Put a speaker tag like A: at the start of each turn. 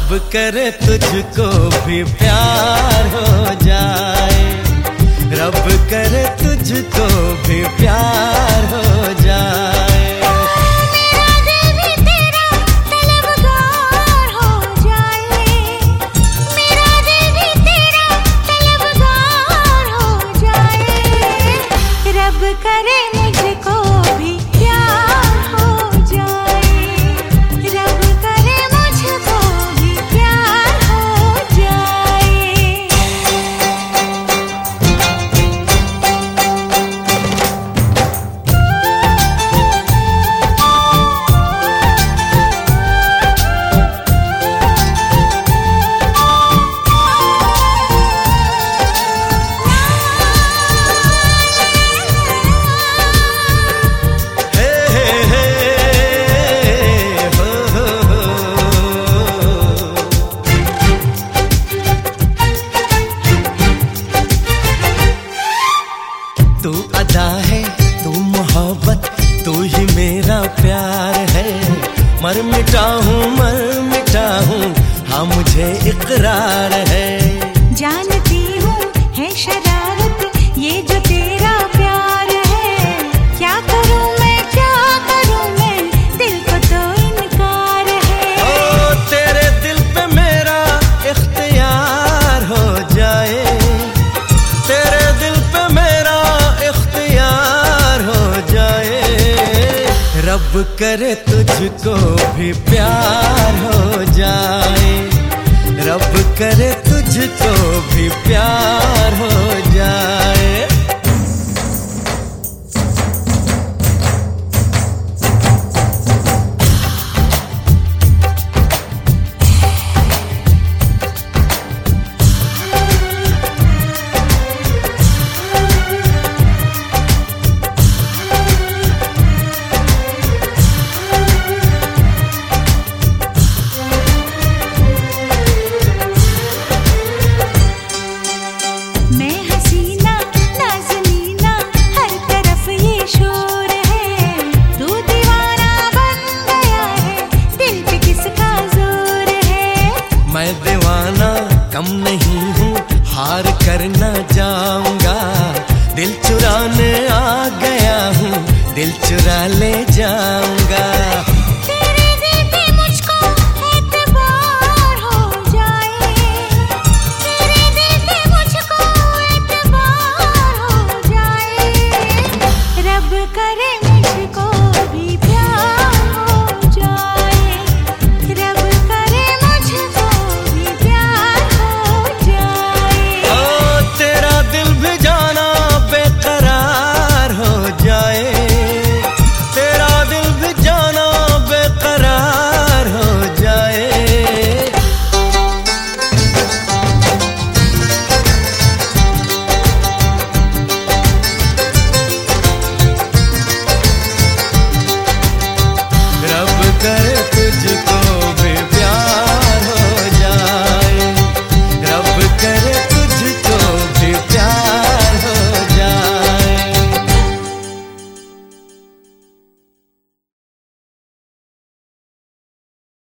A: रब करे तुझको भी प्यार हो जाए। रब करे तुझको भी प्यार मर मिटा हूँ मर मिटा हूँ हाँ मुझे इकरार है।
B: करे
A: तुझको भी प्यार हो जाए। रब करे तुझको भी प्यार
B: मैं दीवाना,
A: कम नहीं हूँ, हार कर न जाऊँगा। दिल चुराने आ गया हूँ, दिल चुरा ले जाऊँगा। caer.